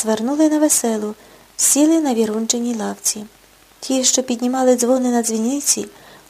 звернули на веселу, сіли на вірунчиній лавці. Ті, що піднімали дзвони на дзвіниці,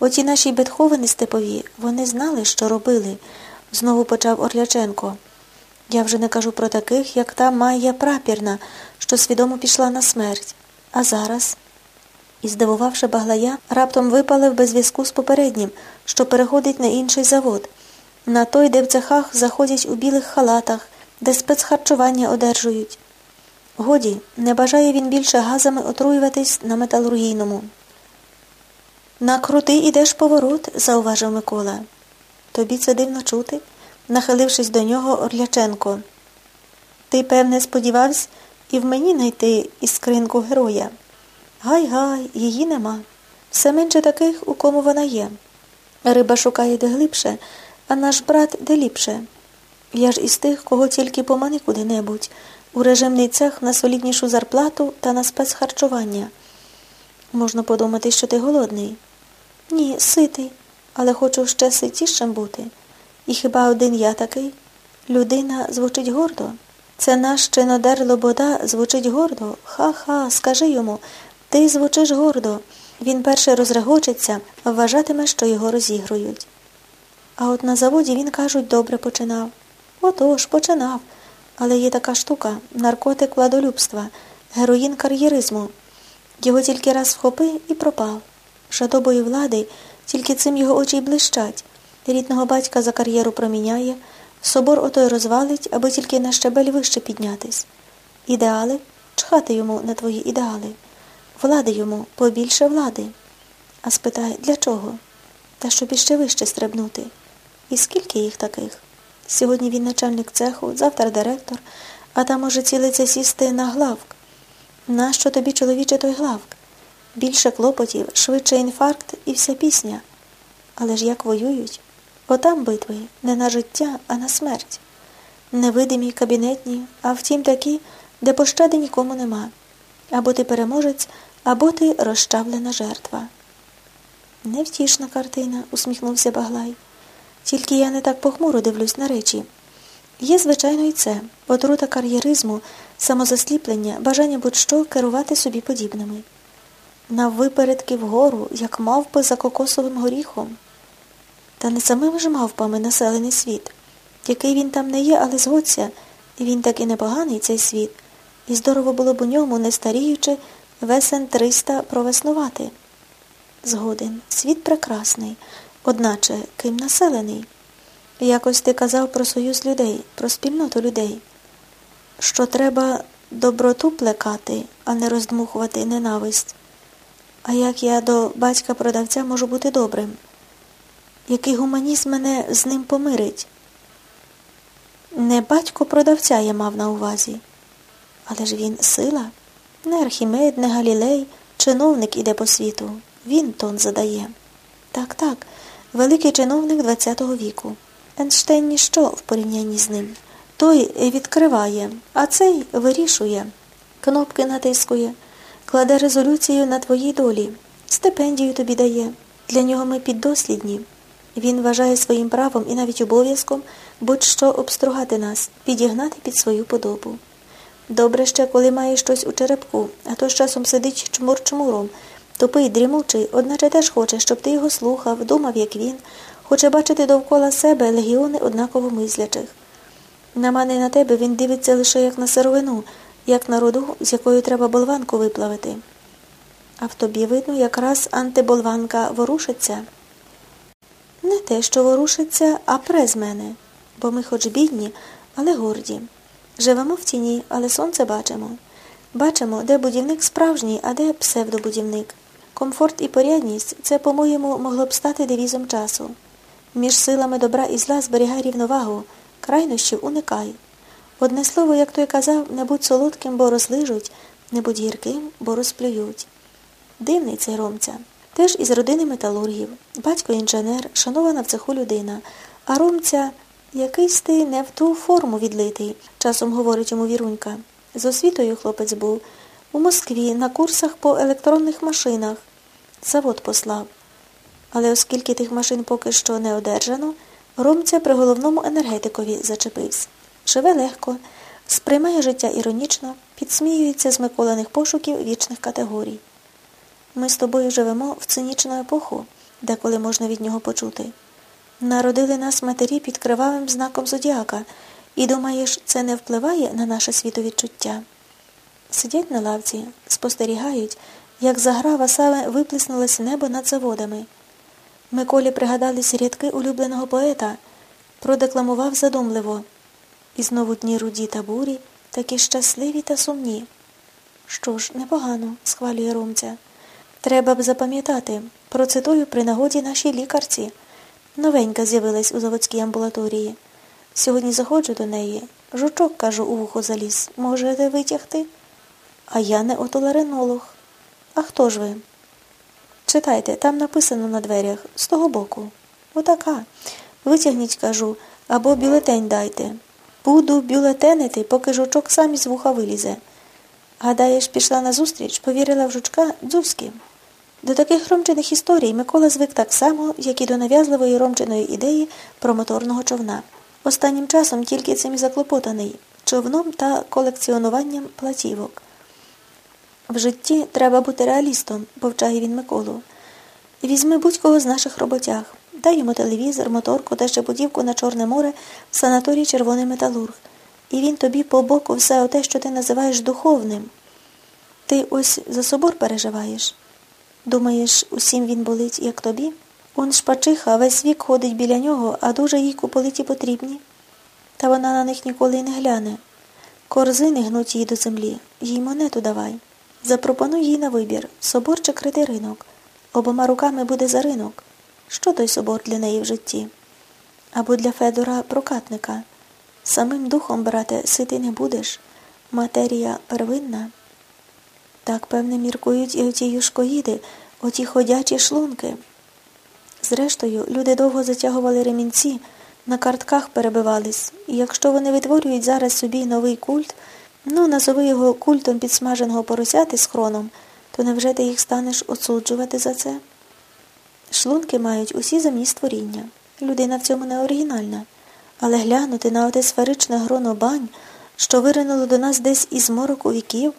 оті наші Бетховени степові, вони знали, що робили, знову почав Орляченко. Я вже не кажу про таких, як та Майя Прапірна, що свідомо пішла на смерть. А зараз. І, здивувавши баглая, раптом випалив без зв'язку з попереднім, що переходить на інший завод. На той, де в цехах заходять у білих халатах, де спецхарчування одержують. Годі, не бажає він більше газами отруюватись на металургійному. На крутий ідеш поворот, зауважив Микола. Тобі це дивно чути, нахилившись до нього Орляченко. Ти, певне, сподівався і в мені знайти іскринку героя. Гай-гай, її нема. Все менше таких, у кому вона є. Риба шукає де глибше, а наш брат де ліпше. Я ж із тих, кого тільки помани куди-небудь, у режимний цех на соліднішу зарплату та на спецхарчування. Можна подумати, що ти голодний. Ні, ситий, але хочу ще ситішим бути. І хіба один я такий? Людина звучить гордо. Це наш чинодер Лобода звучить гордо. Ха-ха, скажи йому, ти звучиш гордо. Він перше розрегочеться, вважатиме, що його розігрують. А от на заводі він, кажуть, добре починав. Отож, починав. Але є така штука наркотик владолюбства, героїн кар'єризму. Його тільки раз вхопи і пропав. Жадобою влади, тільки цим його очі й блищать. Рідного батька за кар'єру проміняє, собор отой розвалить, аби тільки на щебель вище піднятись. Ідеали чхати йому на твої ідеали. Влади йому побільше влади. А спитай, для чого? Та щоб іще вище стрибнути. І скільки їх таких? Сьогодні він начальник цеху, завтра директор, а там може цілиться сісти на главк. Нащо тобі, чоловіче, той главк? Більше клопотів, швидше інфаркт і вся пісня. Але ж як воюють? Отам битви не на життя, а на смерть. Невидимі, кабінетні, а втім такі, де пощади нікому нема. Або ти переможець, або ти розчавлена жертва. Невтішна картина, усміхнувся Баглай. Тільки я не так похмуро дивлюсь на речі. Є, звичайно, і це отрута кар'єризму, самозасліплення, бажання будь-що керувати собі подібними. Наввипередки вгору, як мавпи за кокосовим горіхом. Та не самими ж мавпами населений світ. Який він там не є, але згодься, він таки непоганий цей світ, і здорово було б у ньому, не старіючи, весен триста провеснувати. Згоден, світ прекрасний, одначе ким населений. Якось ти казав про союз людей, про спільноту людей, що треба доброту плекати, а не роздмухувати ненависть. А як я до батька продавця можу бути добрим? Який гуманізм мене з ним помирить? Не батько продавця я мав на увазі, але ж він сила, не Архімед, не Галілей, чиновник іде по світу. Він тон задає. Так, так, великий чиновник ХХ віку. Енштейн ніщо в порівнянні з ним. Той відкриває, а цей вирішує, кнопки натискує, кладе резолюцію на твоїй долі, стипендію тобі дає. Для нього ми піддослідні. Він вважає своїм правом і навіть обов'язком будь-що обстругати нас, підігнати під свою подобу. Добре ще, коли має щось у черепку, а то з часом сидить чмур-чмуром, тупий, дрімучий, одначе теж хоче, щоб ти його слухав, думав, як він, хоче бачити довкола себе легіони однаково мислячих. На мене і на тебе він дивиться лише як на сировину, як на роду, з якою треба болванку виплавити. А в тобі, видно, якраз антиболванка ворушиться. Не те, що ворушиться, а през мене, бо ми хоч бідні, але горді. Живемо в тіні, але сонце бачимо. Бачимо, де будівник справжній, а де псевдобудівник. Комфорт і порядність це, по-моєму, могло б стати девізом часу. Між силами добра і зла зберігай рівновагу, крайнощів уникай. Одне слово, як той казав, не будь солодким, бо розлижуть, не будь гірким, бо розплюють. Дивний цей ромця. Теж із родини металургів, батько інженер, шанована в цеху людина, а ромця якийсь ти не в ту форму відлитий, часом говорить йому Вірунька. З освітою хлопець був у Москві на курсах по електронних машинах. Завод послав. Але оскільки тих машин поки що не одержано, ромця при головному енергетикові зачепився. Живе легко, сприймає життя іронічно. підсміюється з Миколаних пошуків вічних категорій. Ми з тобою живемо в цинічну епоху, деколи можна від нього почути. Народили нас матері під кривавим знаком зодіака, і думаєш, це не впливає на наше світовідчуття? Сидять на лавці, спостерігають, як заграва саме виплеснулось небо над заводами. Миколі пригадались рядки улюбленого поета, продекламував задумливо. І знову дні руді та бурі, такі щасливі та сумні. Що ж, непогано, схвалює Ромця. Треба б запам'ятати, процитую при нагоді нашій лікарці. Новенька з'явилась у заводській амбулаторії. Сьогодні заходжу до неї. Жучок, кажу, у вухо заліз. Можете витягти? А я не отоларинолог. А хто ж ви? Читайте, там написано на дверях, з того боку. Отака. Витягніть, кажу, або бюлетень дайте. Буду бюлетенити, поки жучок сам із вуха вилізе. Гадаєш, пішла назустріч, повірила в жучка дзузьки. До таких ромчених історій Микола звик так само, як і до нав'язливої ромченої ідеї про моторного човна. Останнім часом тільки цим і заклопотаний човном та колекціонуванням платівок. В житті треба бути реалістом, повчає він Миколу. Візьми будь-кого з наших роботяг, дай йому телевізор, моторку та ще будівку на Чорне море в санаторії Червоний Металург. І він тобі по боку все оте, що ти називаєш духовним. Ти ось за собор переживаєш. Думаєш, усім він болить, як тобі? Он шпачиха весь вік ходить біля нього, а дуже їй куполиті потрібні. Та вона на них ніколи й не гляне. Корзини гнуть їй до землі, їй монету давай. Запропонуй їй на вибір собор чи критий ринок. Обома руками буде за ринок. Що той собор для неї в житті? Або для Федора прокатника. Самим духом, брате, сити не будеш. Матерія первинна. Так, певне, міркують і оті юшкоїди, оті ходячі шлунки. Зрештою, люди довго затягували ремінці, на картках перебивались, і якщо вони витворюють зараз собі новий культ, ну, назови його культом підсмаженого поросяти з хроном, то невже ти їх станеш осуджувати за це? Шлунки мають усі земні створіння. Людина в цьому не оригінальна. Але глянути на оте сферичне гроно бань, що виринуло до нас десь із мороку віків,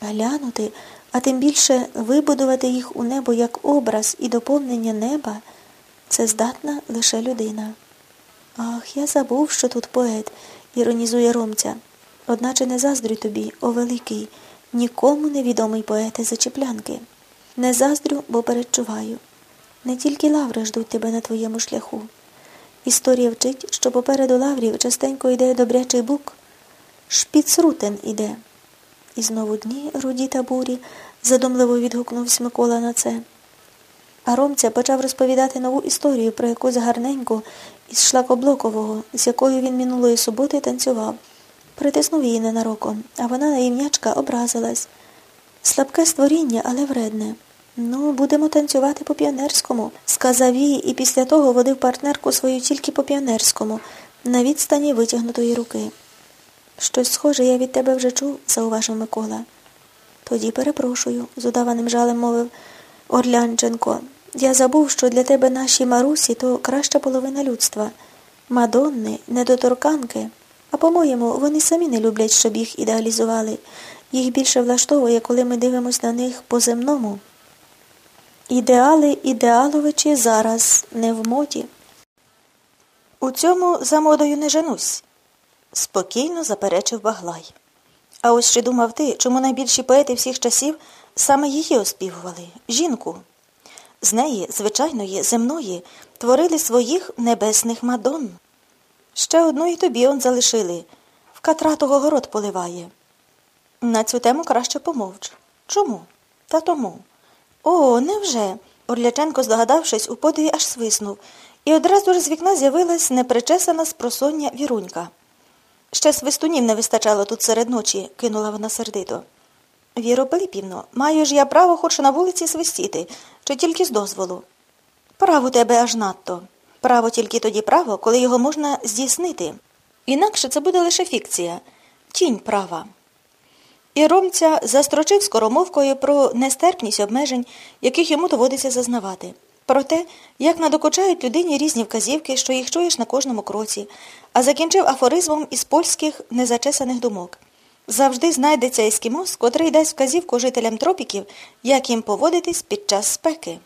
глянути, а тим більше вибудувати їх у небо як образ і доповнення неба, це здатна лише людина. Ах, я забув, що тут поет, іронізує Ромця. Одначе не заздрю тобі, о великий, нікому невідомий поете зачеплянки. Не заздрю, бо передчуваю. Не тільки лаври ждуть тебе на твоєму шляху. Історія вчить, що попереду лаврів частенько йде добрячий бук, шпіцрутен іде. І знову дні руді та бурі, задумливо відгукнувся Микола на це. А Ромця почав розповідати нову історію про якусь гарненьку із шлакоблокового, з якою він минулої суботи танцював. Притиснув її ненароком, а вона на ім'ячка образилась. Слабке створіння, але вредне. Ну, будемо танцювати по піонерському, сказав їй і після того водив партнерку свою тільки по піонерському, на відстані витягнутої руки. Щось схоже я від тебе вже чув, зауважив Микола. Тоді перепрошую, з удаваним жалем мовив Орлянченко. Я забув, що для тебе наші Марусі то краща половина людства. Мадонни, недоторканки. А по-моєму, вони самі не люблять, щоб їх ідеалізували. Їх більше влаштовує, коли ми дивимося на них по земному. Ідеали ідеаловичі зараз не в моді. У цьому за модою не женусь, спокійно заперечив Баглай. А ось чи думав ти, чому найбільші поети всіх часів саме її оспівували жінку? З неї, звичайної, земної, творили своїх небесних мадон. Ще одну і тобі он залишили. В Катратого город поливає. На цю тему краще помовч. Чому? Та тому. О, невже? Орляченко, здогадавшись, у подиві аж свиснув, і одразу ж з вікна з'явилась непричесана спросоння вірунька. Ще свистунів не вистачало тут серед ночі, кинула вона сердито. Віро Пилипівно, маю ж я право хоч на вулиці свистіти, чи тільки з дозволу. Право тебе аж надто. Право тільки тоді право, коли його можна здійснити. Інакше це буде лише фікція, тінь права. І Ромця застрочив скоромовкою про нестерпність обмежень, яких йому доводиться зазнавати, про те, як надокучають людині різні вказівки, що їх чуєш на кожному кроці, а закінчив афоризмом із польських незачесаних думок. Завжди знайдеться ескімос, котрий дасть вказівку жителям тропіків, як їм поводитись під час спеки.